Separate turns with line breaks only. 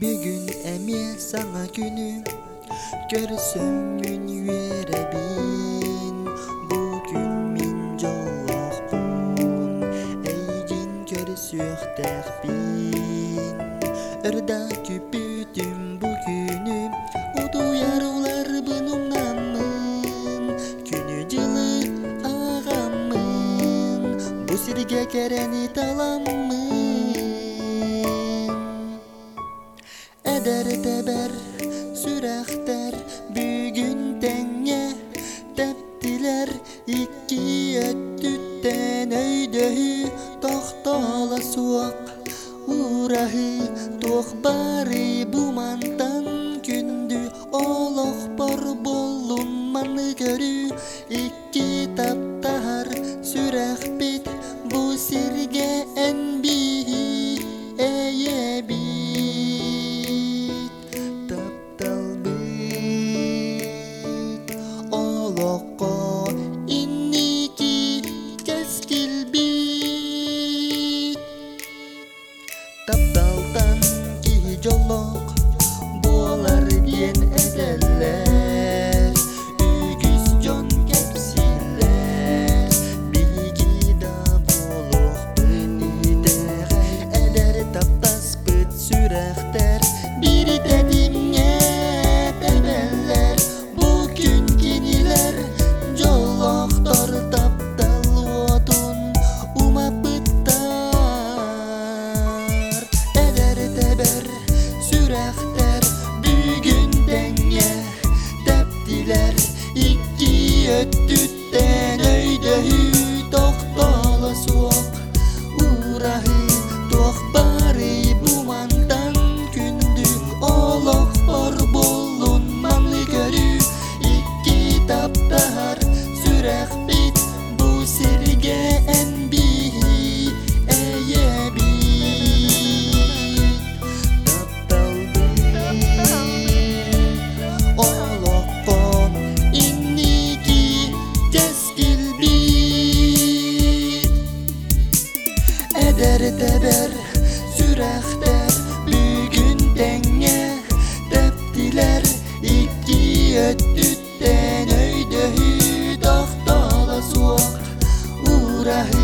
Bugün emi sana günü Görsömün yürebin Bugün min jolloqbun Eygin görsüq bin Örda küpüdüm bugünü O duyarlar bunun namın Günü cılı ağamın Bu sirge kereni talamın Сүдәрі тәбәр сүрәхтәр do, do. beber Sürekte bugün denge Deptiler iki öttütten Öyde hüdak dağla suak Uğrahı